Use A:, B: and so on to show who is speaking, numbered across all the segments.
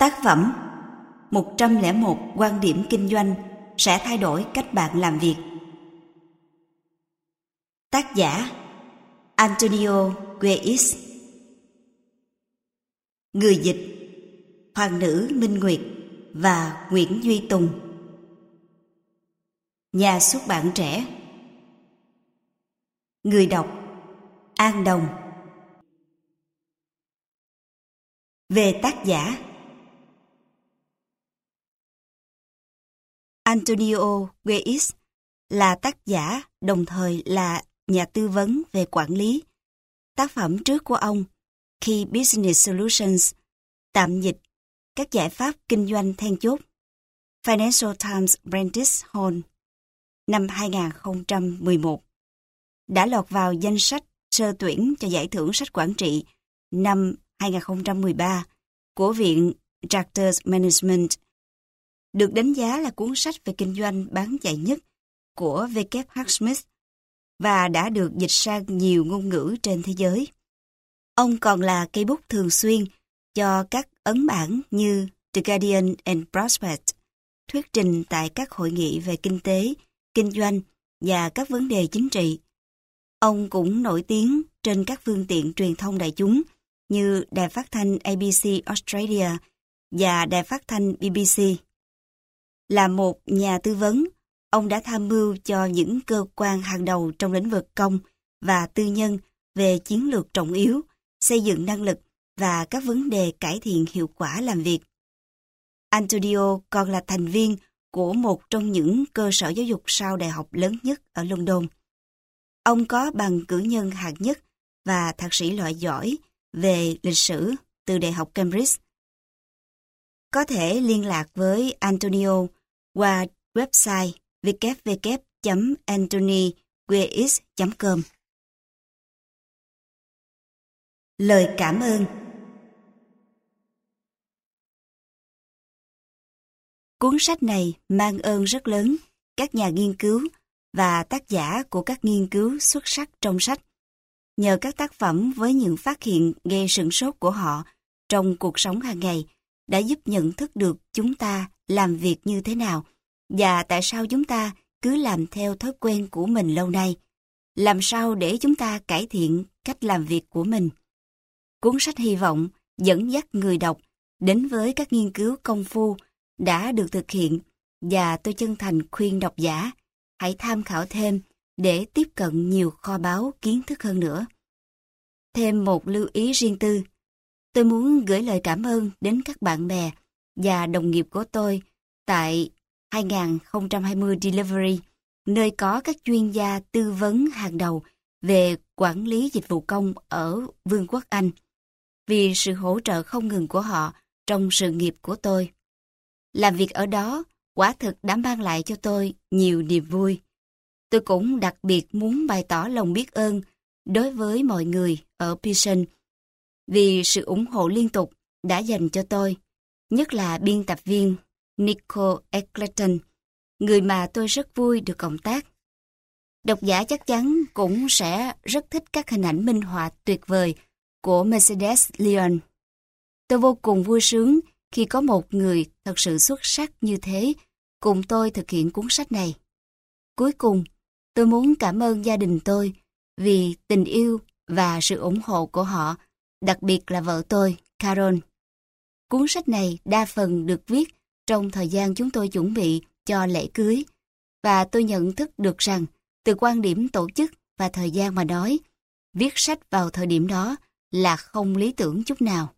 A: Tác phẩm 101 quan điểm kinh doanh sẽ thay đổi cách bạn làm việc. Tác giả Antonio Gueis Người dịch Hoàng nữ Minh Nguyệt và Nguyễn Duy Tùng. Nhà xuất bản trẻ. Người đọc An Đồng. Về tác giả Antonio Gueis là tác giả đồng thời là nhà tư vấn về quản lý. Tác phẩm trước của ông, Key Business Solutions, tạm dịch các giải pháp kinh doanh then chốt. Financial Times Brandis Hall, năm 2011, đã lọt vào danh sách sơ tuyển cho giải thưởng sách quản trị năm 2013 của Viện Tractors Management được đánh giá là cuốn sách về kinh doanh bán chạy nhất của W.H. Smith và đã được dịch sang nhiều ngôn ngữ trên thế giới. Ông còn là cây bút thường xuyên cho các ấn bản như The Guardian and Prospect, thuyết trình tại các hội nghị về kinh tế, kinh doanh và các vấn đề chính trị. Ông cũng nổi tiếng trên các phương tiện truyền thông đại chúng như đài phát thanh ABC Australia và đài phát thanh BBC. Là một nhà tư vấn, ông đã tham mưu cho những cơ quan hàng đầu trong lĩnh vực công và tư nhân về chiến lược trọng yếu, xây dựng năng lực và các vấn đề cải thiện hiệu quả làm việc. Antonio còn là thành viên của một trong những cơ sở giáo dục sau đại học lớn nhất ở London. Ông có bằng cử nhân hạng nhất và thạc sĩ loại giỏi về lịch sử từ Đại học Cambridge. Có thể liên lạc với Antonio qua website www.anthonyguez.com. Lời cảm ơn Cuốn sách này mang ơn rất lớn các nhà nghiên cứu và tác giả của các nghiên cứu xuất sắc trong sách. Nhờ các tác phẩm với những phát hiện gây sửng sốt của họ trong cuộc sống hàng ngày đã giúp nhận thức được chúng ta làm việc như thế nào và tại sao chúng ta cứ làm theo thói quen của mình lâu nay. Làm sao để chúng ta cải thiện cách làm việc của mình. Cuốn sách hy vọng dẫn dắt người đọc đến với các nghiên cứu công phu đã được thực hiện và tôi chân thành khuyên độc giả hãy tham khảo thêm để tiếp cận nhiều kho báu kiến thức hơn nữa. Thêm một lưu ý riêng tư, tôi muốn gửi lời cảm ơn đến các bạn bè và đồng nghiệp của tôi tại 2020 Delivery, nơi có các chuyên gia tư vấn hàng đầu về quản lý dịch vụ công ở Vương quốc Anh, vì sự hỗ trợ không ngừng của họ trong sự nghiệp của tôi. Làm việc ở đó quả thực đã mang lại cho tôi nhiều niềm vui. Tôi cũng đặc biệt muốn bày tỏ lòng biết ơn đối với mọi người ở Pearson vì sự ủng hộ liên tục đã dành cho tôi, nhất là biên tập viên Nico Eckleton, người mà tôi rất vui được cộng tác. Độc giả chắc chắn cũng sẽ rất thích các hình ảnh minh họa tuyệt vời của Mercedes Leon. Tôi vô cùng vui sướng khi có một người thật sự xuất sắc như thế cùng tôi thực hiện cuốn sách này. Cuối cùng, tôi muốn cảm ơn gia đình tôi vì tình yêu và sự ủng hộ của họ, đặc biệt là vợ tôi, Carol. Cuốn sách này đa phần được viết trong thời gian chúng tôi chuẩn bị cho lễ cưới và tôi nhận thức được rằng từ quan điểm tổ chức và thời gian mà nói, viết sách vào thời điểm đó là không lý tưởng chút nào.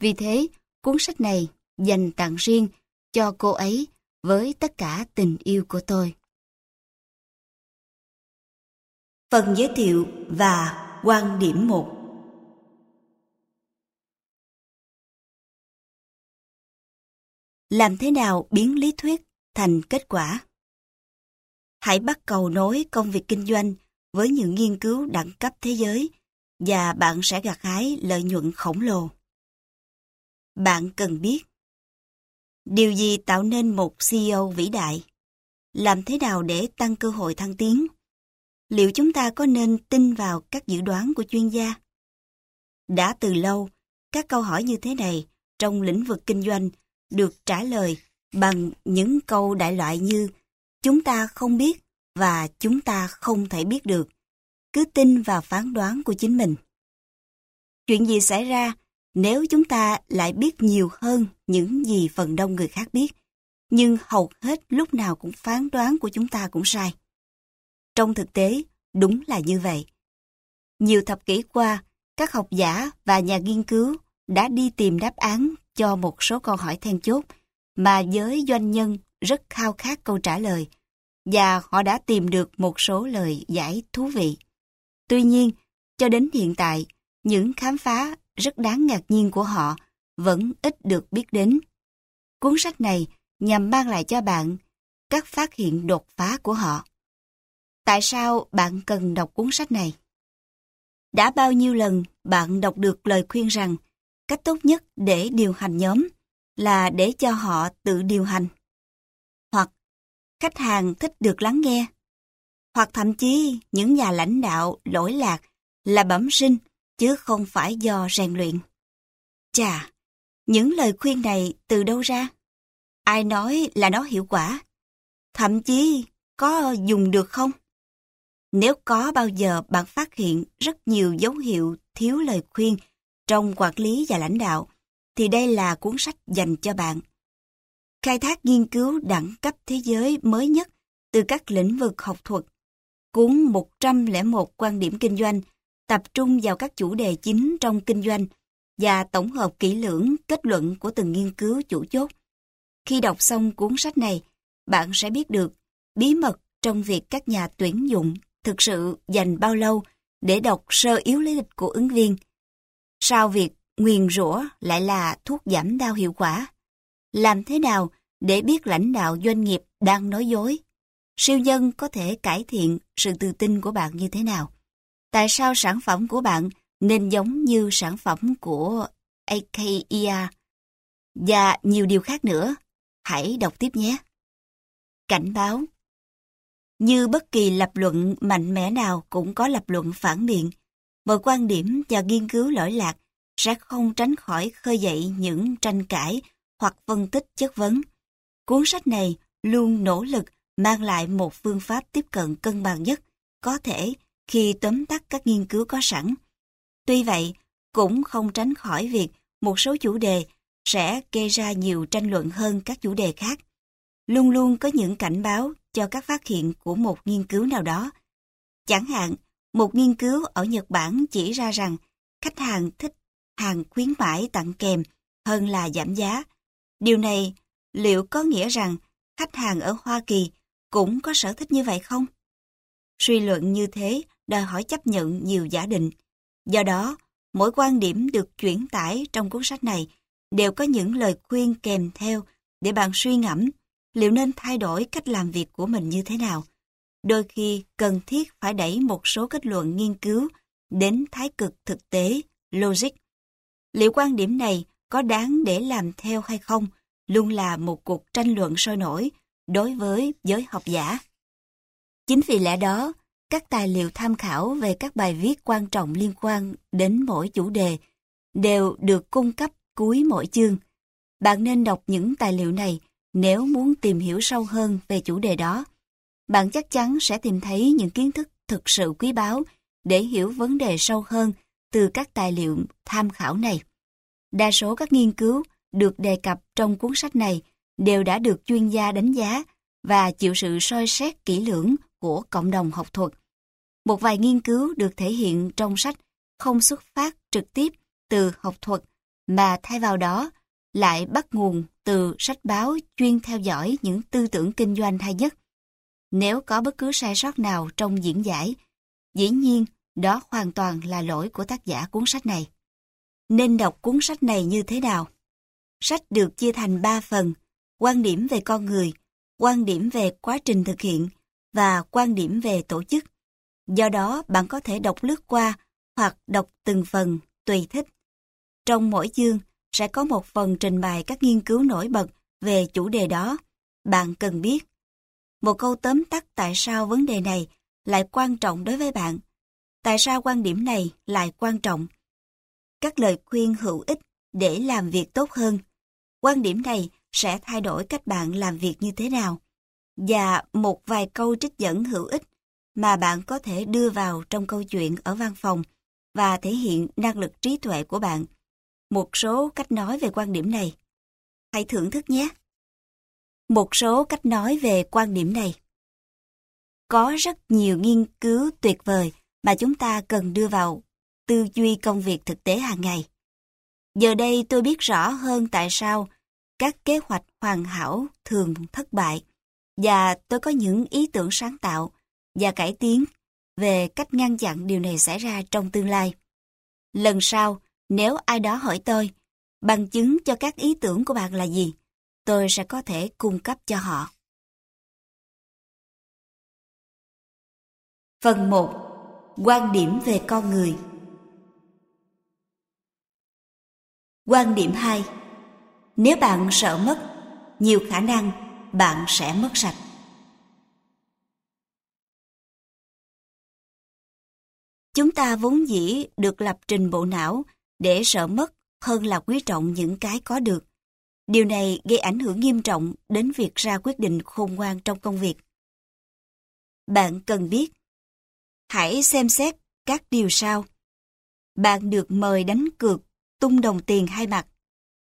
A: Vì thế, cuốn sách này dành tặng riêng cho cô ấy với tất cả tình yêu của tôi. Phần giới thiệu và quan điểm một Làm thế nào biến lý thuyết thành kết quả? Hãy bắt cầu nối công việc kinh doanh với những nghiên cứu đẳng cấp thế giới và bạn sẽ gặt hái lợi nhuận khổng lồ. Bạn cần biết Điều gì tạo nên một CEO vĩ đại? Làm thế nào để tăng cơ hội thăng tiến? Liệu chúng ta có nên tin vào các dự đoán của chuyên gia? Đã từ lâu, các câu hỏi như thế này trong lĩnh vực kinh doanh được trả lời bằng những câu đại loại như chúng ta không biết và chúng ta không thể biết được. Cứ tin vào phán đoán của chính mình. Chuyện gì xảy ra nếu chúng ta lại biết nhiều hơn những gì phần đông người khác biết, nhưng hầu hết lúc nào cũng phán đoán của chúng ta cũng sai. Trong thực tế, đúng là như vậy. Nhiều thập kỷ qua, các học giả và nhà nghiên cứu đã đi tìm đáp án cho một số câu hỏi then chốt mà giới doanh nhân rất khao khát câu trả lời và họ đã tìm được một số lời giải thú vị. Tuy nhiên, cho đến hiện tại, những khám phá rất đáng ngạc nhiên của họ vẫn ít được biết đến. Cuốn sách này nhằm mang lại cho bạn các phát hiện đột phá của họ. Tại sao bạn cần đọc cuốn sách này? Đã bao nhiêu lần bạn đọc được lời khuyên rằng cách tốt nhất để điều hành nhóm là để cho họ tự điều hành. Hoặc khách hàng thích được lắng nghe. Hoặc thậm chí những nhà lãnh đạo lỗi lạc là bẩm sinh chứ không phải do rèn luyện. Chà, những lời khuyên này từ đâu ra? Ai nói là nó hiệu quả? Thậm chí có dùng được không? Nếu có bao giờ bạn phát hiện rất nhiều dấu hiệu thiếu lời khuyên trong quản lý và lãnh đạo, thì đây là cuốn sách dành cho bạn. Khai thác nghiên cứu đẳng cấp thế giới mới nhất từ các lĩnh vực học thuật. Cuốn 101 quan điểm kinh doanh tập trung vào các chủ đề chính trong kinh doanh và tổng hợp kỹ lưỡng kết luận của từng nghiên cứu chủ chốt. Khi đọc xong cuốn sách này, bạn sẽ biết được bí mật trong việc các nhà tuyển dụng thực sự dành bao lâu để đọc sơ yếu lý lịch của ứng viên. Sao việc nguyền rủa lại là thuốc giảm đau hiệu quả? Làm thế nào để biết lãnh đạo doanh nghiệp đang nói dối? Siêu nhân có thể cải thiện sự tự tin của bạn như thế nào? Tại sao sản phẩm của bạn nên giống như sản phẩm của AKEA? Và nhiều điều khác nữa. Hãy đọc tiếp nhé. Cảnh báo Như bất kỳ lập luận mạnh mẽ nào cũng có lập luận phản biện. Mọi quan điểm và nghiên cứu lỗi lạc sẽ không tránh khỏi khơi dậy những tranh cãi hoặc phân tích chất vấn. Cuốn sách này luôn nỗ lực mang lại một phương pháp tiếp cận cân bằng nhất có thể khi tóm tắt các nghiên cứu có sẵn. Tuy vậy, cũng không tránh khỏi việc một số chủ đề sẽ gây ra nhiều tranh luận hơn các chủ đề khác. Luôn luôn có những cảnh báo cho các phát hiện của một nghiên cứu nào đó. Chẳng hạn, một nghiên cứu ở Nhật Bản chỉ ra rằng khách hàng thích hàng khuyến mãi tặng kèm hơn là giảm giá. Điều này liệu có nghĩa rằng khách hàng ở Hoa Kỳ cũng có sở thích như vậy không? Suy luận như thế đòi hỏi chấp nhận nhiều giả định. Do đó, mỗi quan điểm được chuyển tải trong cuốn sách này đều có những lời khuyên kèm theo để bạn suy ngẫm liệu nên thay đổi cách làm việc của mình như thế nào. Đôi khi cần thiết phải đẩy một số kết luận nghiên cứu đến thái cực thực tế, logic. Liệu quan điểm này có đáng để làm theo hay không luôn là một cuộc tranh luận sôi nổi đối với giới học giả. Chính vì lẽ đó, các tài liệu tham khảo về các bài viết quan trọng liên quan đến mỗi chủ đề đều được cung cấp cuối mỗi chương. Bạn nên đọc những tài liệu này nếu muốn tìm hiểu sâu hơn về chủ đề đó. Bạn chắc chắn sẽ tìm thấy những kiến thức thực sự quý báu để hiểu vấn đề sâu hơn từ các tài liệu tham khảo này. Đa số các nghiên cứu được đề cập trong cuốn sách này đều đã được chuyên gia đánh giá và chịu sự soi xét kỹ lưỡng của cộng đồng học thuật. Một vài nghiên cứu được thể hiện trong sách không xuất phát trực tiếp từ học thuật, mà thay vào đó lại bắt nguồn từ sách báo chuyên theo dõi những tư tưởng kinh doanh hay nhất. Nếu có bất cứ sai sót nào trong diễn giải, dĩ nhiên đó hoàn toàn là lỗi của tác giả cuốn sách này. Nên đọc cuốn sách này như thế nào? Sách được chia thành 3 phần, quan điểm về con người, quan điểm về quá trình thực hiện và quan điểm về tổ chức. Do đó, bạn có thể đọc lướt qua hoặc đọc từng phần, tùy thích. Trong mỗi chương sẽ có một phần trình bày các nghiên cứu nổi bật về chủ đề đó. Bạn cần biết. Một câu tóm tắt tại sao vấn đề này lại quan trọng đối với bạn. Tại sao quan điểm này lại quan trọng? Các lời khuyên hữu ích để làm việc tốt hơn. Quan điểm này sẽ thay đổi cách bạn làm việc như thế nào. Và một vài câu trích dẫn hữu ích mà bạn có thể đưa vào trong câu chuyện ở văn phòng và thể hiện năng lực trí tuệ của bạn. Một số cách nói về quan điểm này. Hãy thưởng thức nhé. Một số cách nói về quan điểm này. Có rất nhiều nghiên cứu tuyệt vời mà chúng ta cần đưa vào tư duy công việc thực tế hàng ngày. Giờ đây tôi biết rõ hơn tại sao các kế hoạch hoàn hảo thường thất bại và tôi có những ý tưởng sáng tạo và cải tiến về cách ngăn chặn điều này xảy ra trong tương lai. Lần sau, nếu ai đó hỏi tôi, bằng chứng cho các ý tưởng của bạn là gì, tôi sẽ có thể cung cấp cho họ. Phần 1. Quan điểm về con người Quan điểm 2. Nếu bạn sợ mất, nhiều khả năng bạn sẽ mất sạch. Chúng ta vốn dĩ được lập trình bộ não để sợ mất hơn là quý trọng những cái có được. Điều này gây ảnh hưởng nghiêm trọng đến việc ra quyết định khôn ngoan trong công việc. Bạn cần biết. Hãy xem xét các điều sau. Bạn được mời đánh cược tung đồng tiền hai mặt.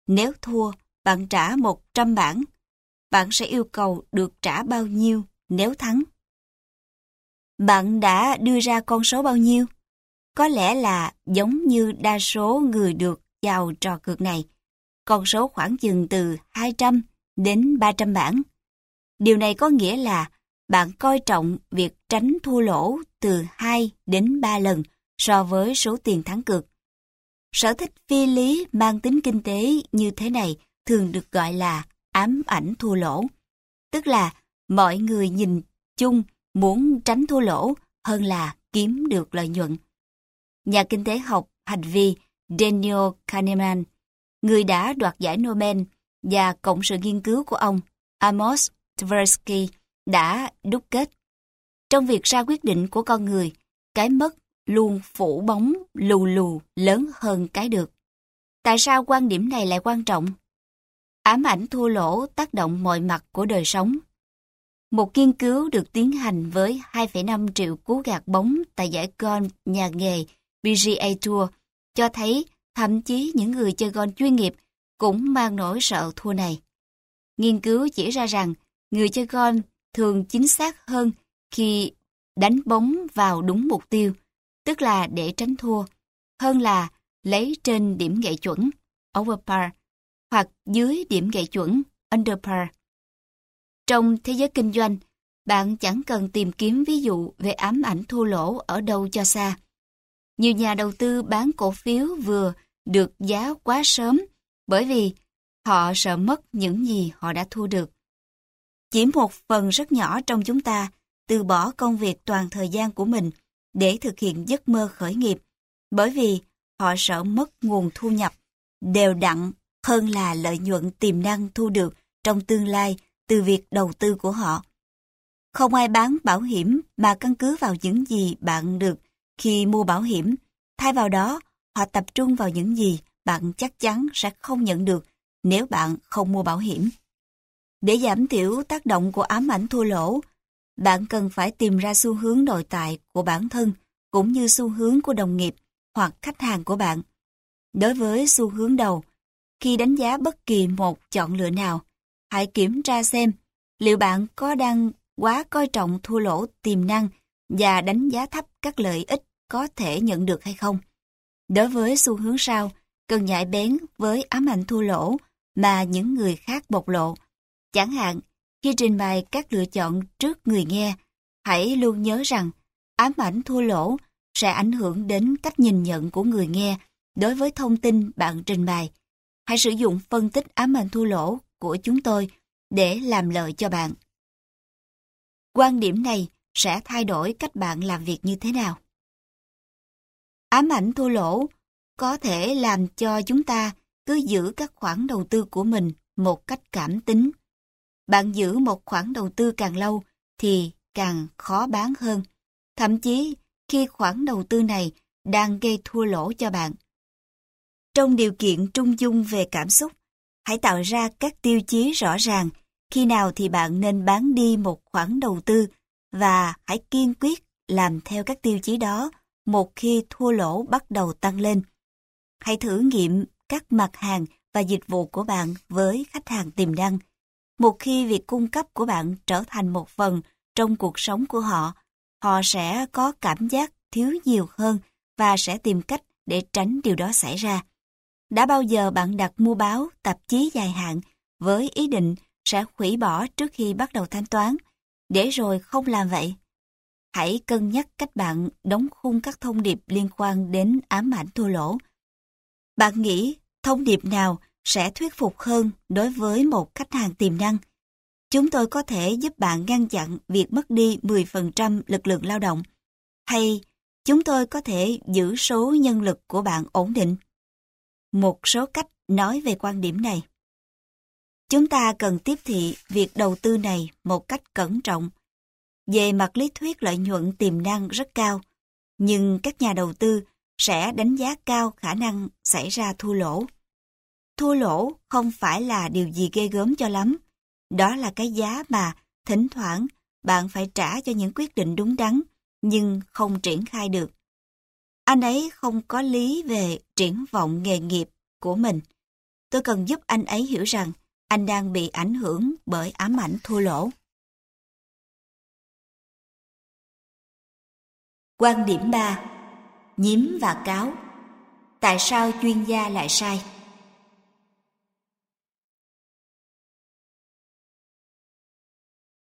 A: Nếu thua, bạn trả 100 bảng. Bạn sẽ yêu cầu được trả bao nhiêu nếu thắng? Bạn đã đưa ra con số bao nhiêu? Có lẽ là giống như đa số người được vào trò cược này. Con số khoảng chừng từ 200 đến 300 bảng. Điều này có nghĩa là bạn coi trọng việc tránh thua lỗ từ 2 đến 3 lần so với số tiền thắng cược. Sở thích phi lý mang tính kinh tế như thế này thường được gọi là ám ảnh thua lỗ. Tức là mọi người nhìn chung muốn tránh thua lỗ hơn là kiếm được lợi nhuận. Nhà kinh tế học hành vi Daniel Kahneman, người đã đoạt giải Nobel và cộng sự nghiên cứu của ông Amos Tversky đã đúc kết. Trong việc ra quyết định của con người, cái mất luôn phủ bóng lù lù lớn hơn cái được. Tại sao quan điểm này lại quan trọng? Ám ảnh thua lỗ tác động mọi mặt của đời sống. Một nghiên cứu được tiến hành với 2,5 triệu cú gạt bóng tại giải golf nhà nghề PGA Tour cho thấy thậm chí những người chơi golf chuyên nghiệp cũng mang nỗi sợ thua này. Nghiên cứu chỉ ra rằng người chơi golf thường chính xác hơn khi đánh bóng vào đúng mục tiêu, tức là để tránh thua, hơn là lấy trên điểm gậy chuẩn, over par, hoặc dưới điểm gậy chuẩn, under par. Trong thế giới kinh doanh, bạn chẳng cần tìm kiếm ví dụ về ám ảnh thua lỗ ở đâu cho xa. Nhiều nhà đầu tư bán cổ phiếu vừa được giá quá sớm bởi vì họ sợ mất những gì họ đã thu được. Chỉ một phần rất nhỏ trong chúng ta từ bỏ công việc toàn thời gian của mình để thực hiện giấc mơ khởi nghiệp bởi vì họ sợ mất nguồn thu nhập đều đặn hơn là lợi nhuận tiềm năng thu được trong tương lai từ việc đầu tư của họ. Không ai bán bảo hiểm mà căn cứ vào những gì bạn được khi mua bảo hiểm. Thay vào đó, họ tập trung vào những gì bạn chắc chắn sẽ không nhận được nếu bạn không mua bảo hiểm. Để giảm thiểu tác động của ám ảnh thua lỗ, bạn cần phải tìm ra xu hướng nội tại của bản thân cũng như xu hướng của đồng nghiệp hoặc khách hàng của bạn. Đối với xu hướng đầu, khi đánh giá bất kỳ một chọn lựa nào, hãy kiểm tra xem liệu bạn có đang quá coi trọng thua lỗ tiềm năng và đánh giá thấp các lợi ích có thể nhận được hay không. Đối với xu hướng sau, cần nhạy bén với ám ảnh thua lỗ mà những người khác bộc lộ. Chẳng hạn, khi trình bày các lựa chọn trước người nghe, hãy luôn nhớ rằng ám ảnh thua lỗ sẽ ảnh hưởng đến cách nhìn nhận của người nghe đối với thông tin bạn trình bày. Hãy sử dụng phân tích ám ảnh thua lỗ của chúng tôi để làm lợi cho bạn. Quan điểm này sẽ thay đổi cách bạn làm việc như thế nào. Ám ảnh thua lỗ có thể làm cho chúng ta cứ giữ các khoản đầu tư của mình một cách cảm tính. Bạn giữ một khoản đầu tư càng lâu thì càng khó bán hơn. Thậm chí khi khoản đầu tư này đang gây thua lỗ cho bạn. Trong điều kiện trung dung về cảm xúc, hãy tạo ra các tiêu chí rõ ràng khi nào thì bạn nên bán đi một khoản đầu tư và hãy kiên quyết làm theo các tiêu chí đó một khi thua lỗ bắt đầu tăng lên. Hãy thử nghiệm các mặt hàng và dịch vụ của bạn với khách hàng tiềm năng. Một khi việc cung cấp của bạn trở thành một phần trong cuộc sống của họ, họ sẽ có cảm giác thiếu nhiều hơn và sẽ tìm cách để tránh điều đó xảy ra. Đã bao giờ bạn đặt mua báo, tạp chí dài hạn với ý định sẽ hủy bỏ trước khi bắt đầu thanh toán, để rồi không làm vậy? Hãy cân nhắc cách bạn đóng khung các thông điệp liên quan đến ám ảnh thua lỗ. Bạn nghĩ thông điệp nào sẽ thuyết phục hơn đối với một khách hàng tiềm năng? Chúng tôi có thể giúp bạn ngăn chặn việc mất đi 10% lực lượng lao động, hay chúng tôi có thể giữ số nhân lực của bạn ổn định. Một số cách nói về quan điểm này. Chúng ta cần tiếp thị việc đầu tư này một cách cẩn trọng. Về mặt lý thuyết lợi nhuận tiềm năng rất cao, nhưng các nhà đầu tư sẽ đánh giá cao khả năng xảy ra thua lỗ. Thua lỗ không phải là điều gì ghê gớm cho lắm. Đó là cái giá mà thỉnh thoảng bạn phải trả cho những quyết định đúng đắn nhưng không triển khai được. Anh ấy không có lý về triển vọng nghề nghiệp của mình. Tôi cần giúp anh ấy hiểu rằng anh đang bị ảnh hưởng bởi ám ảnh thua lỗ. Quan điểm 3. Nhiếm và cáo Tại sao chuyên gia lại sai?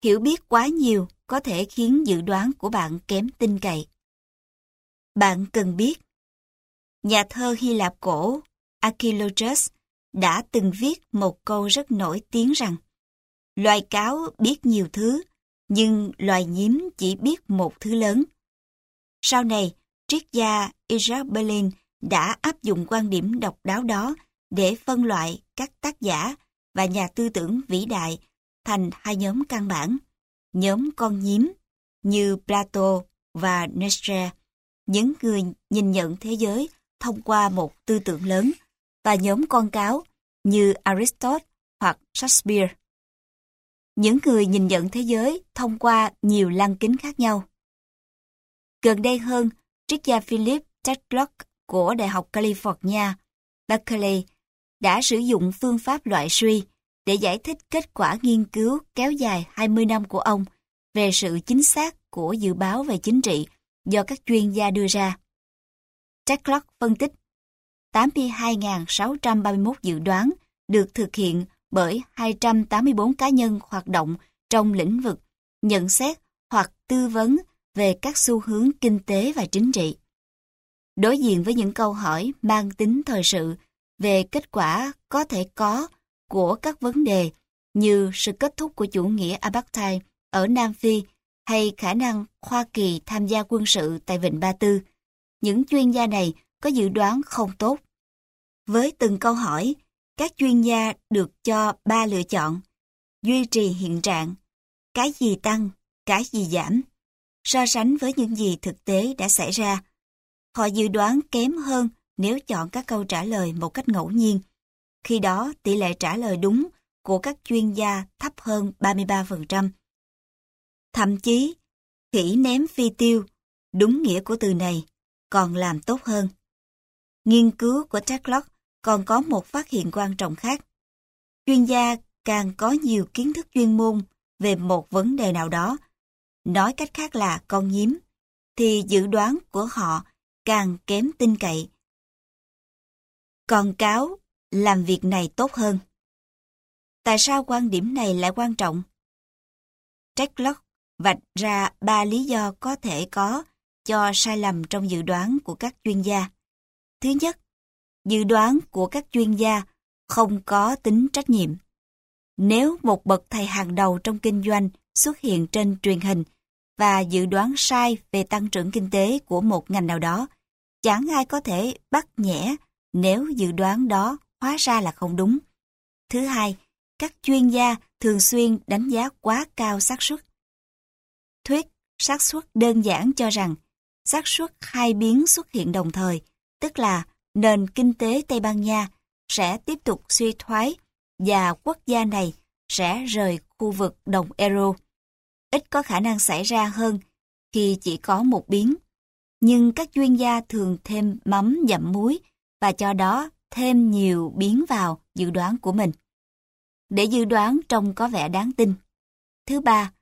A: Hiểu biết quá nhiều có thể khiến dự đoán của bạn kém tin cậy. Bạn cần biết, nhà thơ Hy Lạp cổ archilochus đã từng viết một câu rất nổi tiếng rằng loài cáo biết nhiều thứ, nhưng loài nhím chỉ biết một thứ lớn. Sau này, triết gia Isaac Berlin đã áp dụng quan điểm độc đáo đó để phân loại các tác giả và nhà tư tưởng vĩ đại thành hai nhóm căn bản. Nhóm con nhím như Plato và Nietzsche, những người nhìn nhận thế giới thông qua một tư tưởng lớn, và nhóm con cáo như Aristotle hoặc Shakespeare. Những người nhìn nhận thế giới thông qua nhiều lăng kính khác nhau. Gần đây hơn, triết gia Philip Tetlock của Đại học California, Berkeley, đã sử dụng phương pháp loại suy để giải thích kết quả nghiên cứu kéo dài 20 năm của ông về sự chính xác của dự báo về chính trị do các chuyên gia đưa ra. Tetlock phân tích 82.631 dự đoán được thực hiện bởi 284 cá nhân hoạt động trong lĩnh vực nhận xét hoặc tư vấn về các xu hướng kinh tế và chính trị. Đối diện với những câu hỏi mang tính thời sự về kết quả có thể có của các vấn đề như sự kết thúc của chủ nghĩa apartheid ở Nam Phi hay khả năng Hoa Kỳ tham gia quân sự tại Vịnh Ba Tư, những chuyên gia này có dự đoán không tốt. Với từng câu hỏi, các chuyên gia được cho ba lựa chọn. Duy trì hiện trạng, cái gì tăng, cái gì giảm. So sánh với những gì thực tế đã xảy ra, họ dự đoán kém hơn nếu chọn các câu trả lời một cách ngẫu nhiên. Khi đó, tỷ lệ trả lời đúng của các chuyên gia thấp hơn 33%. Thậm chí, khỉ ném phi tiêu, đúng nghĩa của từ này, còn làm tốt hơn. Nghiên cứu của Techlock còn có một phát hiện quan trọng khác. Chuyên gia càng có nhiều kiến thức chuyên môn về một vấn đề nào đó, nói cách khác là con nhím, thì dự đoán của họ càng kém tin cậy. Còn cáo làm việc này tốt hơn. Tại sao quan điểm này lại quan trọng? Techlock vạch ra ba lý do có thể có cho sai lầm trong dự đoán của các chuyên gia. Thứ nhất, dự đoán của các chuyên gia không có tính trách nhiệm. Nếu một bậc thầy hàng đầu trong kinh doanh xuất hiện trên truyền hình và dự đoán sai về tăng trưởng kinh tế của một ngành nào đó, chẳng ai có thể bắt nhẽ nếu dự đoán đó hóa ra là không đúng. Thứ hai, các chuyên gia thường xuyên đánh giá quá cao xác suất. Thuyết xác suất đơn giản cho rằng xác suất hai biến xuất hiện đồng thời, tức là nền kinh tế Tây Ban Nha sẽ tiếp tục suy thoái và quốc gia này sẽ rời khu vực đồng euro. Ít có khả năng xảy ra hơn khi chỉ có một biến. Nhưng các chuyên gia thường thêm mắm dặm muối và cho đó thêm nhiều biến vào dự đoán của mình. Để dự đoán trông có vẻ đáng tin. Thứ ba,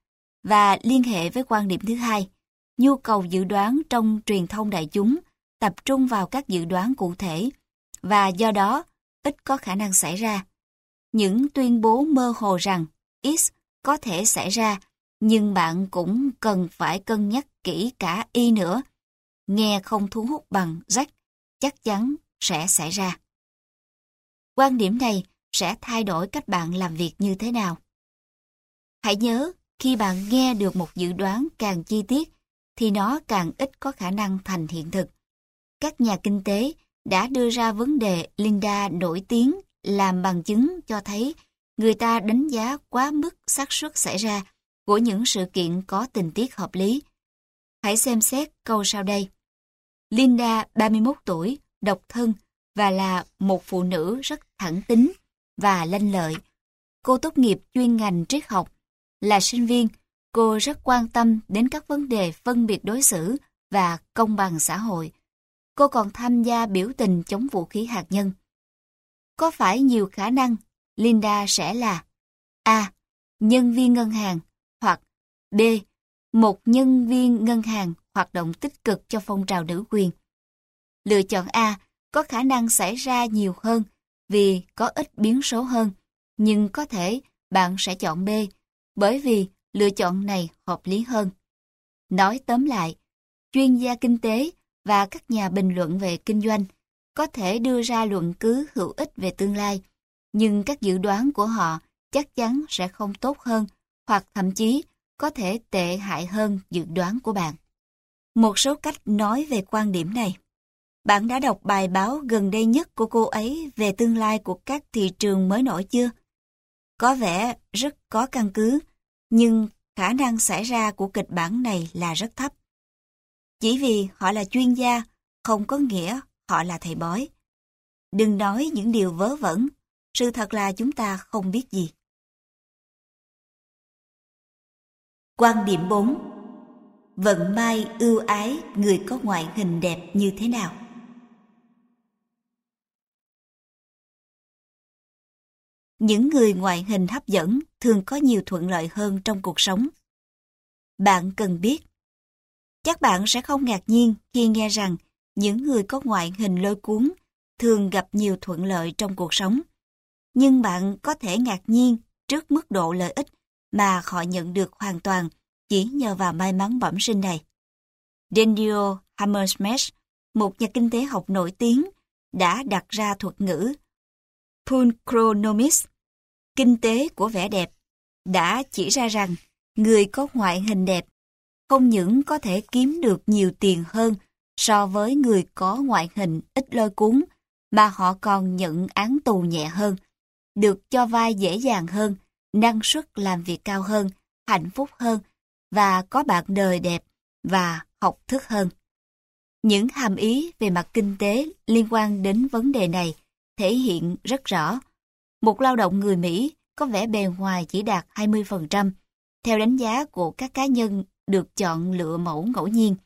A: và liên hệ với quan điểm thứ hai, nhu cầu dự đoán trong truyền thông đại chúng tập trung vào các dự đoán cụ thể và do đó ít có khả năng xảy ra. Những tuyên bố mơ hồ rằng X có thể xảy ra, nhưng bạn cũng cần phải cân nhắc kỹ cả Y nữa. Nghe không thu hút bằng rách chắc chắn sẽ xảy ra. Quan điểm này sẽ thay đổi cách bạn làm việc như thế nào. Hãy nhớ, khi bạn nghe được một dự đoán càng chi tiết, thì nó càng ít có khả năng thành hiện thực. Các nhà kinh tế đã đưa ra vấn đề Linda nổi tiếng làm bằng chứng cho thấy người ta đánh giá quá mức xác suất xảy ra của những sự kiện có tình tiết hợp lý. Hãy xem xét câu sau đây. Linda, 31 tuổi, độc thân và là một phụ nữ rất thẳng tính và lanh lợi. Cô tốt nghiệp chuyên ngành triết học. Là sinh viên, cô rất quan tâm đến các vấn đề phân biệt đối xử và công bằng xã hội. Cô còn tham gia biểu tình chống vũ khí hạt nhân. Có phải nhiều khả năng Linda sẽ là A. Nhân viên ngân hàng B. Một nhân viên ngân hàng hoạt động tích cực cho phong trào nữ quyền. Lựa chọn A có khả năng xảy ra nhiều hơn vì có ít biến số hơn, nhưng có thể bạn sẽ chọn B bởi vì lựa chọn này hợp lý hơn. Nói tóm lại, chuyên gia kinh tế và các nhà bình luận về kinh doanh có thể đưa ra luận cứ hữu ích về tương lai, nhưng các dự đoán của họ chắc chắn sẽ không tốt hơn hoặc thậm chí có thể tệ hại hơn dự đoán của bạn. Một số cách nói về quan điểm này. Bạn đã đọc bài báo gần đây nhất của cô ấy về tương lai của các thị trường mới nổi chưa? Có vẻ rất có căn cứ, nhưng khả năng xảy ra của kịch bản này là rất thấp. Chỉ vì họ là chuyên gia, không có nghĩa họ là thầy bói. Đừng nói những điều vớ vẩn, sự thật là chúng ta không biết gì. Quan điểm 4 Vận may, ưu ái, người có ngoại hình đẹp như thế nào? Những người ngoại hình hấp dẫn thường có nhiều thuận lợi hơn trong cuộc sống. Bạn cần biết. Chắc bạn sẽ không ngạc nhiên khi nghe rằng những người có ngoại hình lôi cuốn thường gặp nhiều thuận lợi trong cuộc sống. Nhưng bạn có thể ngạc nhiên trước mức độ lợi ích mà họ nhận được hoàn toàn chỉ nhờ vào may mắn bẩm sinh này. Daniel Hammersmith, một nhà kinh tế học nổi tiếng, đã đặt ra thuật ngữ Punchronomics, kinh tế của vẻ đẹp, đã chỉ ra rằng người có ngoại hình đẹp không những có thể kiếm được nhiều tiền hơn so với người có ngoại hình ít lôi cuốn, mà họ còn nhận án tù nhẹ hơn, được cho vai dễ dàng hơn, năng suất làm việc cao hơn, hạnh phúc hơn và có bạn đời đẹp và học thức hơn. Những hàm ý về mặt kinh tế liên quan đến vấn đề này thể hiện rất rõ. Một lao động người Mỹ có vẻ bề ngoài chỉ đạt 20%, theo đánh giá của các cá nhân được chọn lựa mẫu ngẫu nhiên.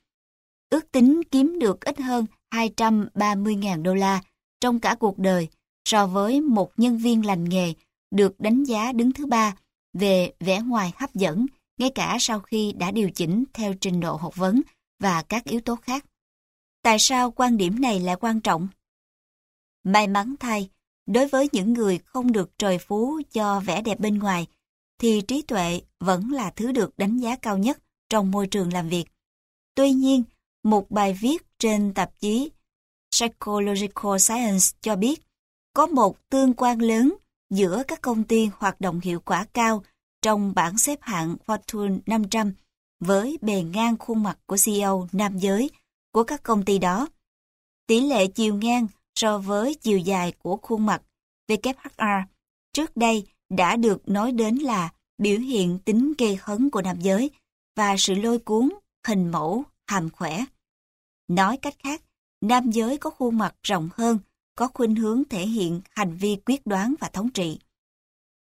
A: Ước tính kiếm được ít hơn 230.000 đô la trong cả cuộc đời so với một nhân viên lành nghề được đánh giá đứng thứ ba về vẻ ngoài hấp dẫn ngay cả sau khi đã điều chỉnh theo trình độ học vấn và các yếu tố khác. Tại sao quan điểm này lại quan trọng? May mắn thay, đối với những người không được trời phú cho vẻ đẹp bên ngoài, thì trí tuệ vẫn là thứ được đánh giá cao nhất trong môi trường làm việc. Tuy nhiên, một bài viết trên tạp chí Psychological Science cho biết có một tương quan lớn giữa các công ty hoạt động hiệu quả cao trong bảng xếp hạng Fortune 500 với bề ngang khuôn mặt của CEO nam giới của các công ty đó. Tỷ lệ chiều ngang so với chiều dài của khuôn mặt WHR trước đây đã được nói đến là biểu hiện tính gây hấn của nam giới và sự lôi cuốn, hình mẫu, hàm khỏe. Nói cách khác, nam giới có khuôn mặt rộng hơn, có khuynh hướng thể hiện hành vi quyết đoán và thống trị.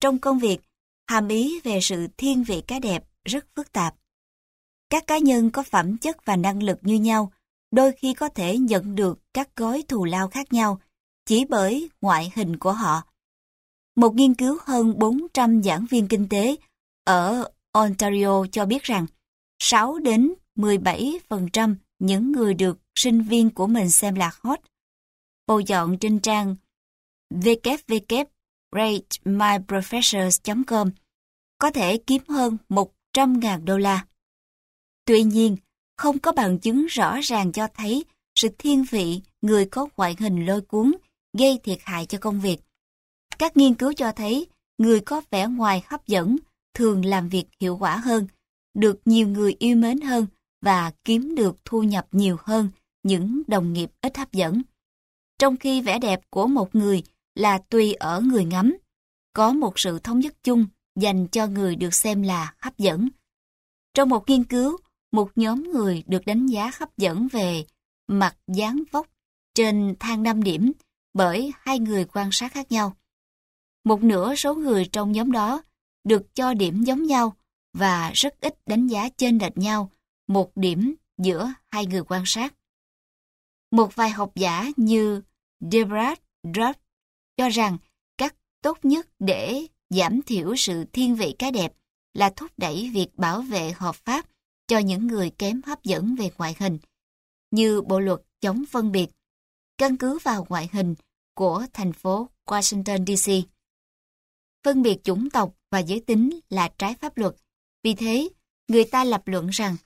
A: Trong công việc, hàm ý về sự thiên vị cái đẹp rất phức tạp. Các cá nhân có phẩm chất và năng lực như nhau, đôi khi có thể nhận được các gói thù lao khác nhau chỉ bởi ngoại hình của họ. Một nghiên cứu hơn 400 giảng viên kinh tế ở Ontario cho biết rằng 6 đến 17% những người được sinh viên của mình xem là hot. Bầu chọn trên trang www.ratemyprofessors.com có thể kiếm hơn 100.000 đô la. Tuy nhiên, không có bằng chứng rõ ràng cho thấy sự thiên vị người có ngoại hình lôi cuốn gây thiệt hại cho công việc. Các nghiên cứu cho thấy người có vẻ ngoài hấp dẫn thường làm việc hiệu quả hơn, được nhiều người yêu mến hơn và kiếm được thu nhập nhiều hơn những đồng nghiệp ít hấp dẫn. Trong khi vẻ đẹp của một người là tùy ở người ngắm, có một sự thống nhất chung dành cho người được xem là hấp dẫn. Trong một nghiên cứu, một nhóm người được đánh giá hấp dẫn về mặt dáng vóc trên thang 5 điểm bởi hai người quan sát khác nhau. Một nửa số người trong nhóm đó được cho điểm giống nhau và rất ít đánh giá trên lệch nhau một điểm giữa hai người quan sát. Một vài học giả như Debrat Druff cho rằng cách tốt nhất để giảm thiểu sự thiên vị cái đẹp là thúc đẩy việc bảo vệ hợp pháp cho những người kém hấp dẫn về ngoại hình, như Bộ luật chống phân biệt, căn cứ vào ngoại hình của thành phố Washington DC. Phân biệt chủng tộc và giới tính là trái pháp luật, vì thế người ta lập luận rằng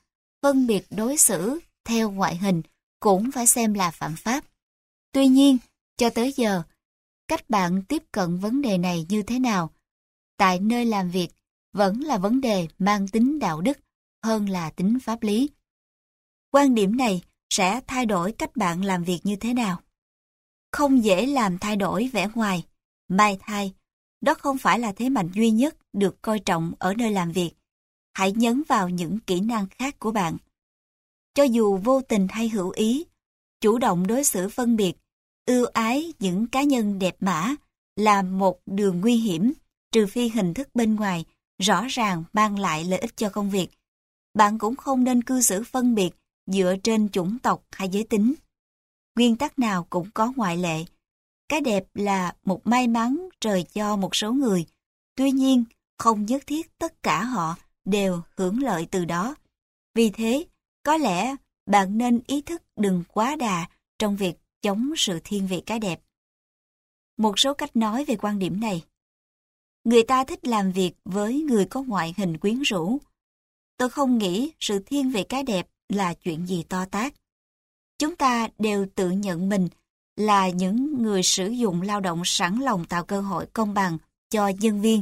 A: phân biệt đối xử theo ngoại hình cũng phải xem là phạm pháp. Tuy nhiên, cho tới giờ, cách bạn tiếp cận vấn đề này như thế nào? Tại nơi làm việc vẫn là vấn đề mang tính đạo đức hơn là tính pháp lý. Quan điểm này sẽ thay đổi cách bạn làm việc như thế nào? Không dễ làm thay đổi vẻ ngoài, mai thay Đó không phải là thế mạnh duy nhất được coi trọng ở nơi làm việc. Hãy nhấn vào những kỹ năng khác của bạn. Cho dù vô tình hay hữu ý, chủ động đối xử phân biệt, ưu ái những cá nhân đẹp mã là một đường nguy hiểm, trừ phi hình thức bên ngoài rõ ràng mang lại lợi ích cho công việc. Bạn cũng không nên cư xử phân biệt dựa trên chủng tộc hay giới tính. Nguyên tắc nào cũng có ngoại lệ. Cái đẹp là một may mắn trời cho một số người. Tuy nhiên, không nhất thiết tất cả họ đều hưởng lợi từ đó. Vì thế, có lẽ bạn nên ý thức đừng quá đà trong việc chống sự thiên vị cái đẹp. Một số cách nói về quan điểm này. Người ta thích làm việc với người có ngoại hình quyến rũ. Tôi không nghĩ sự thiên vị cái đẹp là chuyện gì to tát. Chúng ta đều tự nhận mình là những người sử dụng lao động sẵn lòng tạo cơ hội công bằng cho nhân viên.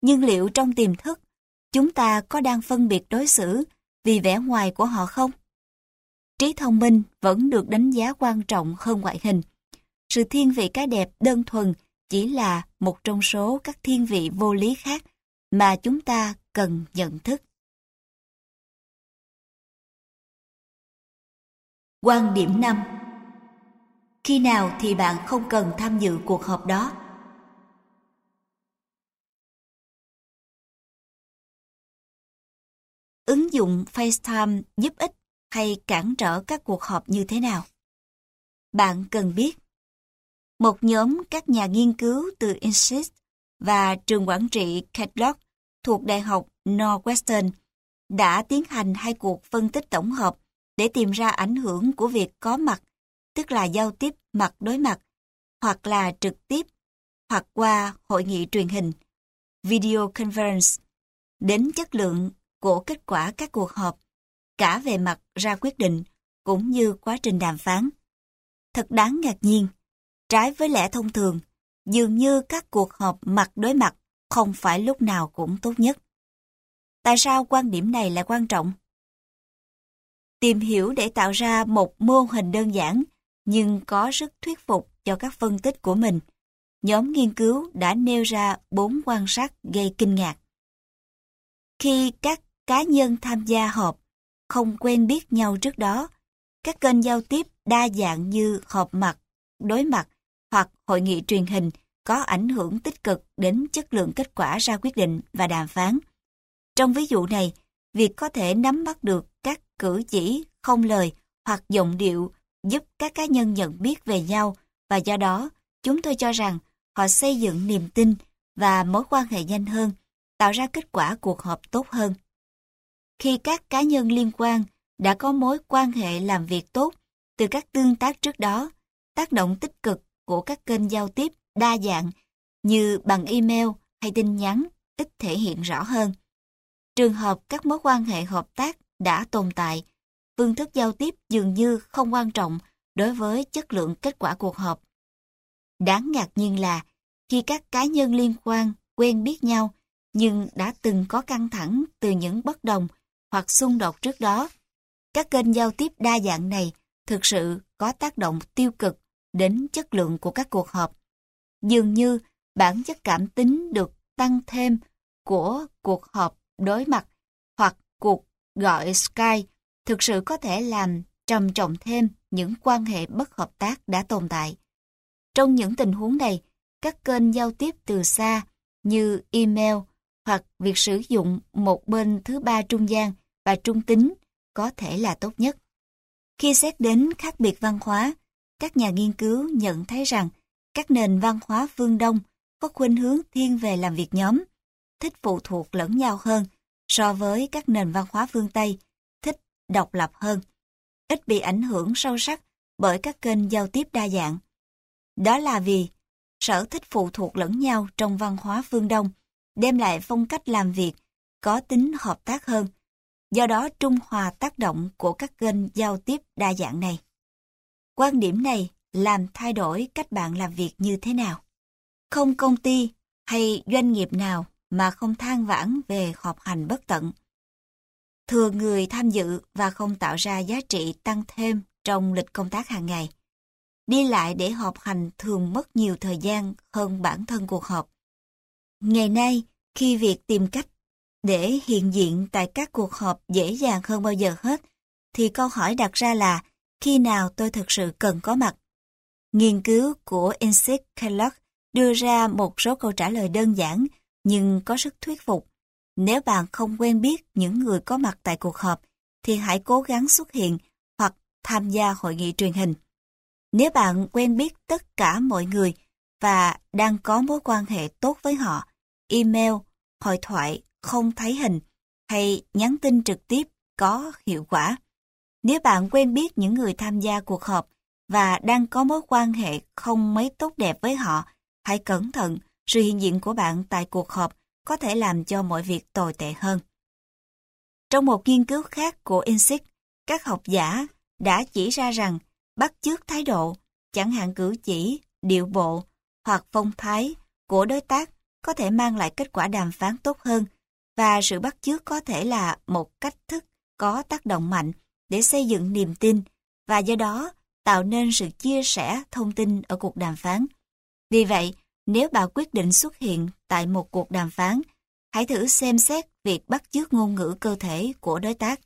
A: Nhưng liệu trong tiềm thức, chúng ta có đang phân biệt đối xử vì vẻ ngoài của họ không? Trí thông minh vẫn được đánh giá quan trọng hơn ngoại hình. Sự thiên vị cái đẹp đơn thuần chỉ là một trong số các thiên vị vô lý khác mà chúng ta cần nhận thức. Quan điểm 5 Khi nào thì bạn không cần tham dự cuộc họp đó? Ứng dụng FaceTime giúp ích hay cản trở các cuộc họp như thế nào? Bạn cần biết một nhóm các nhà nghiên cứu từ INSEAD và trường quản trị Kellogg thuộc Đại học Northwestern đã tiến hành hai cuộc phân tích tổng hợp để tìm ra ảnh hưởng của việc có mặt, tức là giao tiếp mặt đối mặt, hoặc là trực tiếp, hoặc qua hội nghị truyền hình, video conference, đến chất lượng của kết quả các cuộc họp, cả về mặt ra quyết định cũng như quá trình đàm phán. Thật đáng ngạc nhiên, trái với lẽ thông thường, dường như các cuộc họp mặt đối mặt không phải lúc nào cũng tốt nhất. Tại sao quan điểm này lại quan trọng? Tìm hiểu để tạo ra một mô hình đơn giản nhưng có sức thuyết phục cho các phân tích của mình. Nhóm nghiên cứu đã nêu ra bốn quan sát gây kinh ngạc. Khi các cá nhân tham gia họp không quen biết nhau trước đó, các kênh giao tiếp đa dạng như họp mặt, đối mặt hoặc hội nghị truyền hình có ảnh hưởng tích cực đến chất lượng kết quả ra quyết định và đàm phán. Trong ví dụ này, việc có thể nắm bắt được các cử chỉ, không lời hoặc giọng điệu giúp các cá nhân nhận biết về nhau và do đó chúng tôi cho rằng họ xây dựng niềm tin và mối quan hệ nhanh hơn, tạo ra kết quả cuộc họp tốt hơn. Khi các cá nhân liên quan đã có mối quan hệ làm việc tốt từ các tương tác trước đó, tác động tích cực của các kênh giao tiếp đa dạng như bằng email hay tin nhắn ít thể hiện rõ hơn. Trường hợp các mối quan hệ hợp tác đã tồn tại, phương thức giao tiếp dường như không quan trọng đối với chất lượng kết quả cuộc họp. Đáng ngạc nhiên là khi các cá nhân liên quan quen biết nhau nhưng đã từng có căng thẳng từ những bất đồng hoặc xung đột trước đó, các kênh giao tiếp đa dạng này thực sự có tác động tiêu cực đến chất lượng của các cuộc họp. Dường như bản chất cảm tính được tăng thêm của cuộc họp đối mặt hoặc cuộc gọi Skype thực sự có thể làm trầm trọng thêm những quan hệ bất hợp tác đã tồn tại. Trong những tình huống này, các kênh giao tiếp từ xa như email hoặc việc sử dụng một bên thứ ba trung gian và trung tính có thể là tốt nhất. Khi xét đến khác biệt văn hóa, các nhà nghiên cứu nhận thấy rằng các nền văn hóa phương Đông có khuynh hướng thiên về làm việc nhóm, thích phụ thuộc lẫn nhau hơn so với các nền văn hóa phương Tây, thích độc lập hơn, ít bị ảnh hưởng sâu sắc bởi các kênh giao tiếp đa dạng. Đó là vì sở thích phụ thuộc lẫn nhau trong văn hóa phương Đông đem lại phong cách làm việc có tính hợp tác hơn, do đó trung hòa tác động của các kênh giao tiếp đa dạng này. Quan điểm này làm thay đổi cách bạn làm việc như thế nào. Không công ty hay doanh nghiệp nào mà không than vãn về họp hành bất tận. Thừa người tham dự và không tạo ra giá trị tăng thêm trong lịch công tác hàng ngày. Đi lại để họp hành thường mất nhiều thời gian hơn bản thân cuộc họp. Ngày nay, khi việc tìm cách để hiện diện tại các cuộc họp dễ dàng hơn bao giờ hết, thì câu hỏi đặt ra là khi nào tôi thực sự cần có mặt? Nghiên cứu của Insight Kellogg đưa ra một số câu trả lời đơn giản nhưng có sức thuyết phục. Nếu bạn không quen biết những người có mặt tại cuộc họp, thì hãy cố gắng xuất hiện hoặc tham gia hội nghị truyền hình. Nếu bạn quen biết tất cả mọi người và đang có mối quan hệ tốt với họ, email, hội thoại không thấy hình hay nhắn tin trực tiếp có hiệu quả. Nếu bạn quen biết những người tham gia cuộc họp và đang có mối quan hệ không mấy tốt đẹp với họ, hãy cẩn thận, sự hiện diện của bạn tại cuộc họp có thể làm cho mọi việc tồi tệ hơn. Trong một nghiên cứu khác của INSEC, các học giả đã chỉ ra rằng bắt chước thái độ, chẳng hạn cử chỉ, điệu bộ hoặc phong thái của đối tác có thể mang lại kết quả đàm phán tốt hơn và sự bắt chước có thể là một cách thức có tác động mạnh để xây dựng niềm tin và do đó tạo nên sự chia sẻ thông tin ở cuộc đàm phán. Vì vậy, nếu bà quyết định xuất hiện tại một cuộc đàm phán, hãy thử xem xét việc bắt chước ngôn ngữ cơ thể của đối tác.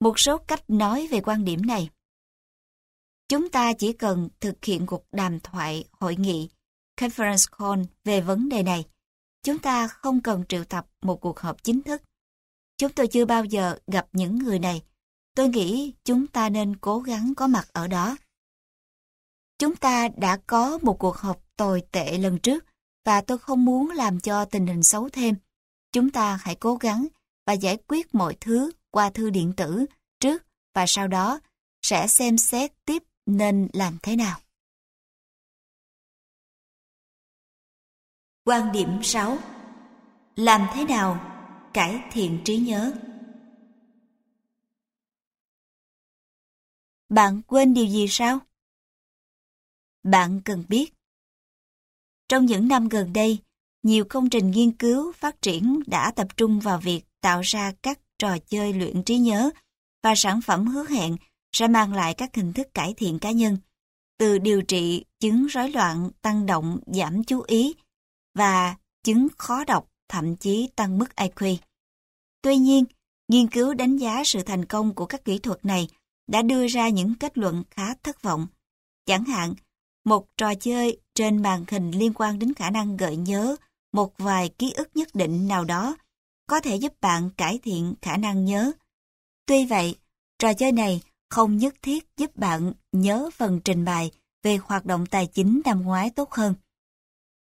A: Một số cách nói về quan điểm này. Chúng ta chỉ cần thực hiện cuộc đàm thoại hội nghị conference call về vấn đề này. Chúng ta không cần triệu tập một cuộc họp chính thức. Chúng tôi chưa bao giờ gặp những người này. Tôi nghĩ chúng ta nên cố gắng có mặt ở đó. Chúng ta đã có một cuộc họp tồi tệ lần trước và tôi không muốn làm cho tình hình xấu thêm. Chúng ta hãy cố gắng và giải quyết mọi thứ qua thư điện tử trước và sau đó sẽ xem xét tiếp nên làm thế nào. Quan điểm 6 Làm thế nào cải thiện trí nhớ? Bạn quên điều gì sao? Bạn cần biết. Trong những năm gần đây, nhiều công trình nghiên cứu phát triển đã tập trung vào việc tạo ra các trò chơi luyện trí nhớ và sản phẩm hứa hẹn sẽ mang lại các hình thức cải thiện cá nhân, từ điều trị chứng rối loạn tăng động giảm chú ý và chứng khó đọc, thậm chí tăng mức IQ. Tuy nhiên, nghiên cứu đánh giá sự thành công của các kỹ thuật này đã đưa ra những kết luận khá thất vọng. Chẳng hạn, một trò chơi trên màn hình liên quan đến khả năng gợi nhớ một vài ký ức nhất định nào đó có thể giúp bạn cải thiện khả năng nhớ. Tuy vậy, trò chơi này không nhất thiết giúp bạn nhớ phần trình bày về hoạt động tài chính năm ngoái tốt hơn.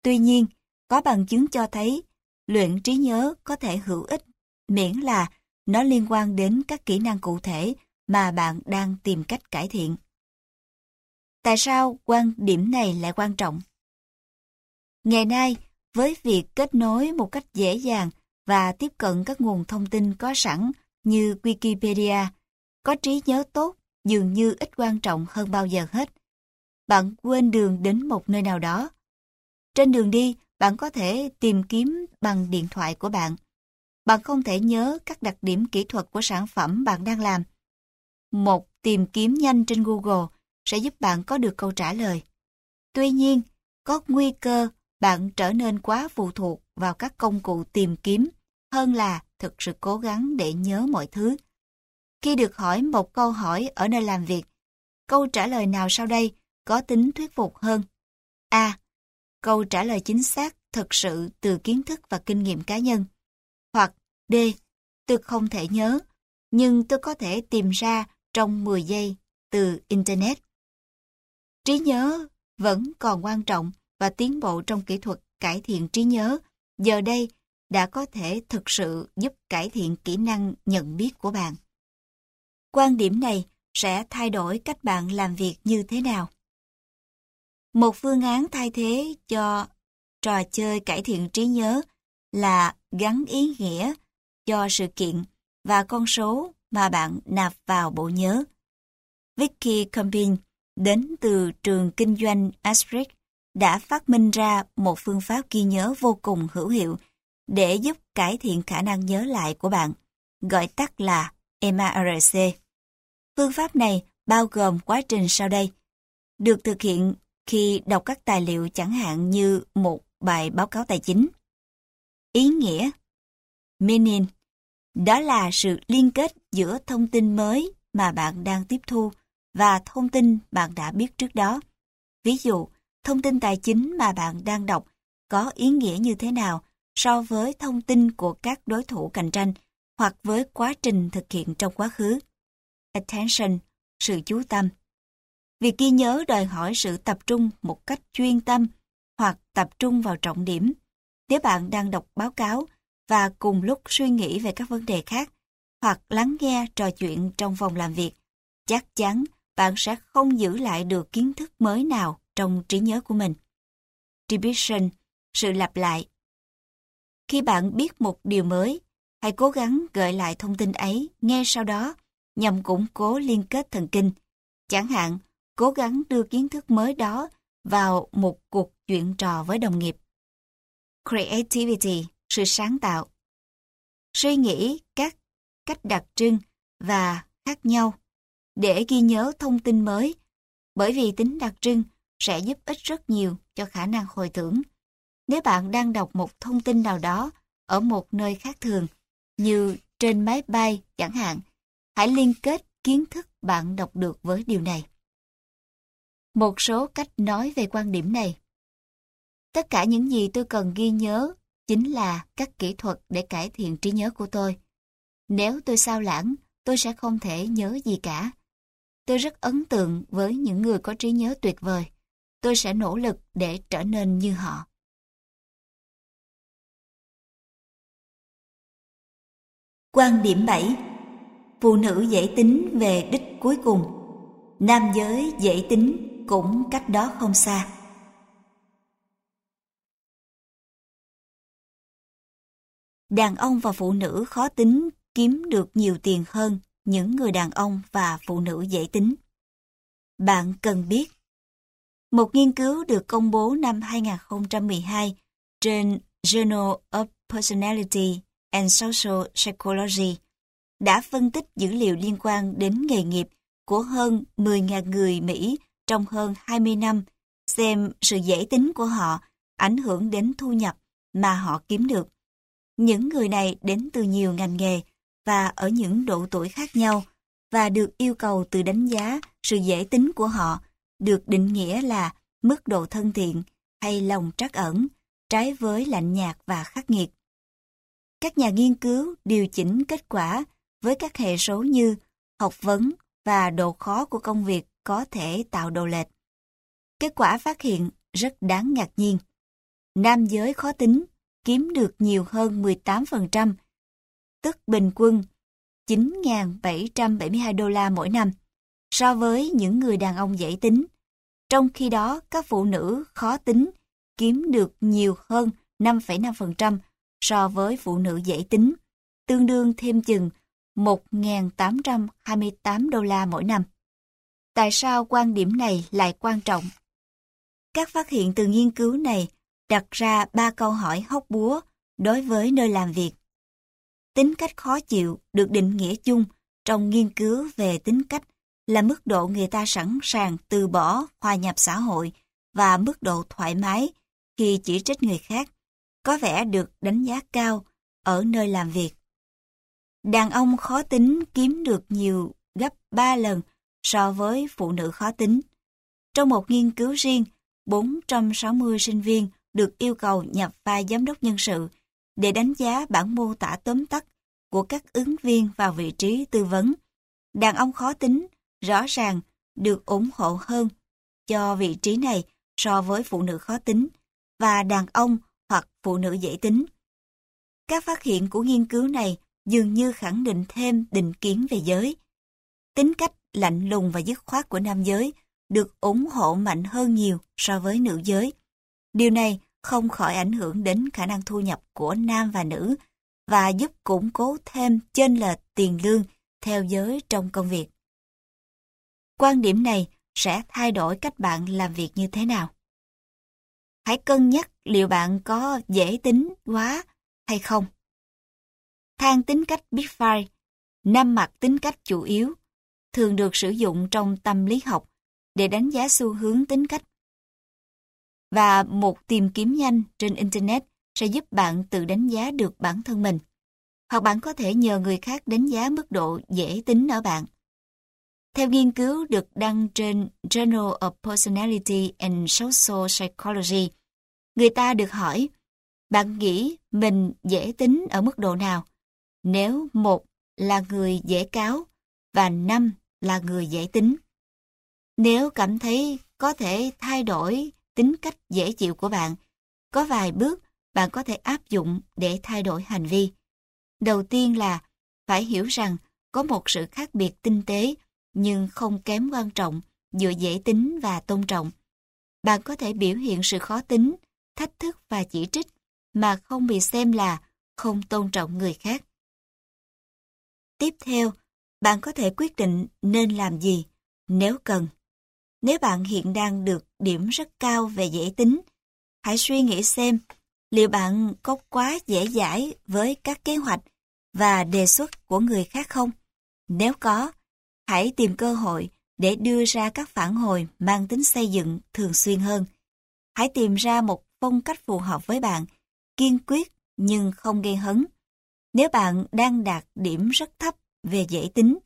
A: Tuy nhiên, có bằng chứng cho thấy luyện trí nhớ có thể hữu ích miễn là nó liên quan đến các kỹ năng cụ thể mà bạn đang tìm cách cải thiện. Tại sao quan điểm này lại quan trọng? Ngày nay, với việc kết nối một cách dễ dàng và tiếp cận các nguồn thông tin có sẵn như Wikipedia, có trí nhớ tốt dường như ít quan trọng hơn bao giờ hết. Bạn quên đường đến một nơi nào đó. Trên đường đi, bạn có thể tìm kiếm bằng điện thoại của bạn. Bạn không thể nhớ các đặc điểm kỹ thuật của sản phẩm bạn đang làm. Một tìm kiếm nhanh trên Google sẽ giúp bạn có được câu trả lời. Tuy nhiên, có nguy cơ bạn trở nên quá phụ thuộc vào các công cụ tìm kiếm hơn là thực sự cố gắng để nhớ mọi thứ. Khi được hỏi một câu hỏi ở nơi làm việc, câu trả lời nào sau đây có tính thuyết phục hơn? A. Câu trả lời chính xác thực sự từ kiến thức và kinh nghiệm cá nhân. Hoặc D. Tôi không thể nhớ, nhưng tôi có thể tìm ra trong 10 giây từ Internet. Trí nhớ vẫn còn quan trọng và tiến bộ trong kỹ thuật cải thiện trí nhớ giờ đây đã có thể thực sự giúp cải thiện kỹ năng nhận biết của bạn. Quan điểm này sẽ thay đổi cách bạn làm việc như thế nào. Một phương án thay thế cho trò chơi cải thiện trí nhớ là gắn ý nghĩa cho sự kiện và con số mà bạn nạp vào bộ nhớ. Vicky Compin đến từ trường kinh doanh Astric đã phát minh ra một phương pháp ghi nhớ vô cùng hữu hiệu để giúp cải thiện khả năng nhớ lại của bạn, gọi tắt là MARC. Phương pháp này bao gồm quá trình sau đây. Được thực hiện khi đọc các tài liệu chẳng hạn như một bài báo cáo tài chính. Ý nghĩa Meaning Đó là sự liên kết giữa thông tin mới mà bạn đang tiếp thu và thông tin bạn đã biết trước đó. Ví dụ, thông tin tài chính mà bạn đang đọc có ý nghĩa như thế nào so với thông tin của các đối thủ cạnh tranh hoặc với quá trình thực hiện trong quá khứ. Attention, sự chú tâm. Việc ghi nhớ đòi hỏi sự tập trung một cách chuyên tâm hoặc tập trung vào trọng điểm. Nếu bạn đang đọc báo cáo và cùng lúc suy nghĩ về các vấn đề khác hoặc lắng nghe trò chuyện trong phòng làm việc, chắc chắn bạn sẽ không giữ lại được kiến thức mới nào trong trí nhớ của mình. Repetition, sự lặp lại. Khi bạn biết một điều mới, hãy cố gắng gợi lại thông tin ấy ngay sau đó nhằm củng cố liên kết thần kinh. Chẳng hạn, cố gắng đưa kiến thức mới đó vào một cuộc chuyện trò với đồng nghiệp. Creativity, sự sáng tạo. Suy nghĩ các cách đặc trưng và khác nhau để ghi nhớ thông tin mới, bởi vì tính đặc trưng sẽ giúp ích rất nhiều cho khả năng hồi tưởng. Nếu bạn đang đọc một thông tin nào đó ở một nơi khác thường, như trên máy bay chẳng hạn, hãy liên kết kiến thức bạn đọc được với điều này. Một số cách nói về quan điểm này. Tất cả những gì tôi cần ghi nhớ chính là các kỹ thuật để cải thiện trí nhớ của tôi. Nếu tôi sao lãng, tôi sẽ không thể nhớ gì cả. Tôi rất ấn tượng với những người có trí nhớ tuyệt vời. Tôi sẽ nỗ lực để trở nên như họ. Quan điểm 7 Phụ nữ dễ tính về đích cuối cùng Nam giới dễ tính cũng cách đó không xa Đàn ông và phụ nữ khó tính, kiếm được nhiều tiền hơn những người đàn ông và phụ nữ dễ tính. Bạn cần biết, Một nghiên cứu được công bố năm 2012 trên Journal of Personality and Social Psychology đã phân tích dữ liệu liên quan đến nghề nghiệp của hơn 10.000 người Mỹ trong hơn 20 năm, xem sự dễ tính của họ ảnh hưởng đến thu nhập mà họ kiếm được. Những người này đến từ nhiều ngành nghề và ở những độ tuổi khác nhau, và được yêu cầu từ đánh giá sự dễ tính của họ được định nghĩa là mức độ thân thiện hay lòng trắc ẩn, trái với lạnh nhạt và khắc nghiệt. Các nhà nghiên cứu điều chỉnh kết quả với các hệ số như học vấn và độ khó của công việc có thể tạo độ lệch. Kết quả phát hiện rất đáng ngạc nhiên. Nam giới khó tính kiếm được nhiều hơn 18%, tức bình quân 9.772 đô la mỗi năm, so với những người đàn ông dễ tính. Trong khi đó, các phụ nữ khó tính kiếm được nhiều hơn 5,5% so với phụ nữ dễ tính, tương đương thêm chừng 1.828 đô la mỗi năm. Tại sao quan điểm này lại quan trọng? Các phát hiện từ nghiên cứu này đặt ra ba câu hỏi hóc búa đối với nơi làm việc. Tính cách khó chịu được định nghĩa chung trong nghiên cứu về tính cách là mức độ người ta sẵn sàng từ bỏ hòa nhập xã hội và mức độ thoải mái khi chỉ trích người khác, có vẻ được đánh giá cao ở nơi làm việc. Đàn ông khó tính kiếm được nhiều gấp 3 lần so với phụ nữ khó tính. Trong một nghiên cứu riêng, 460 sinh viên được yêu cầu nhập vai giám đốc nhân sự để đánh giá bản mô tả tóm tắt của các ứng viên vào vị trí tư vấn. Đàn ông khó tính rõ ràng được ủng hộ hơn cho vị trí này so với phụ nữ khó tính và đàn ông hoặc phụ nữ dễ tính. Các phát hiện của nghiên cứu này dường như khẳng định thêm định kiến về giới. Tính cách lạnh lùng và dứt khoát của nam giới được ủng hộ mạnh hơn nhiều so với nữ giới. Điều này không khỏi ảnh hưởng đến khả năng thu nhập của nam và nữ và giúp củng cố thêm chênh lệch tiền lương theo giới trong công việc. Quan điểm này sẽ thay đổi cách bạn làm việc như thế nào. Hãy cân nhắc liệu bạn có dễ tính quá hay không. Thang tính cách Big Five, năm mặt tính cách chủ yếu, thường được sử dụng trong tâm lý học để đánh giá xu hướng tính cách. Và một tìm kiếm nhanh trên Internet sẽ giúp bạn tự đánh giá được bản thân mình. Hoặc bạn có thể nhờ người khác đánh giá mức độ dễ tính ở bạn. Theo nghiên cứu được đăng trên Journal of Personality and Social Psychology, người ta được hỏi, bạn nghĩ mình dễ tính ở mức độ nào? Nếu một là người dễ cáo và năm là người dễ tính. Nếu cảm thấy có thể thay đổi tính cách dễ chịu của bạn, có vài bước bạn có thể áp dụng để thay đổi hành vi. Đầu tiên là phải hiểu rằng có một sự khác biệt tinh tế nhưng không kém quan trọng giữa dễ tính và tôn trọng. Bạn có thể biểu hiện sự khó tính, thách thức và chỉ trích mà không bị xem là không tôn trọng người khác. Tiếp theo, bạn có thể quyết định nên làm gì nếu cần. Nếu bạn hiện đang được điểm rất cao về dễ tính, hãy suy nghĩ xem liệu bạn có quá dễ dãi với các kế hoạch và đề xuất của người khác không? Nếu có, hãy tìm cơ hội để đưa ra các phản hồi mang tính xây dựng thường xuyên hơn. Hãy tìm ra một phong cách phù hợp với bạn, kiên quyết nhưng không gây hấn. Nếu bạn đang đạt điểm rất thấp về dễ tính,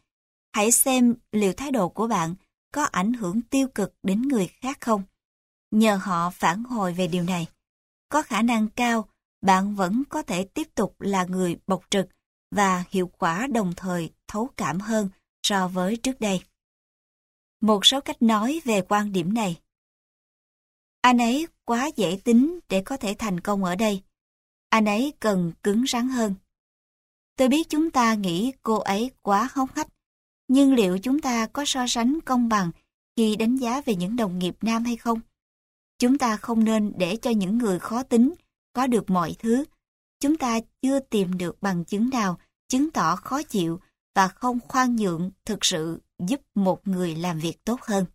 A: hãy xem liệu thái độ của bạn có ảnh hưởng tiêu cực đến người khác không. Nhờ họ phản hồi về điều này, có khả năng cao bạn vẫn có thể tiếp tục là người bộc trực và hiệu quả đồng thời thấu cảm hơn so với trước đây. Một số cách nói về quan điểm này. Anh ấy quá dễ tính để có thể thành công ở đây. Anh ấy cần cứng rắn hơn. Tôi biết chúng ta nghĩ cô ấy quá hóng hách, nhưng liệu chúng ta có so sánh công bằng khi đánh giá về những đồng nghiệp nam hay không? Chúng ta không nên để cho những người khó tính có được mọi thứ. Chúng ta chưa tìm được bằng chứng nào chứng tỏ khó chịu và không khoan nhượng thực sự giúp một người làm việc tốt hơn.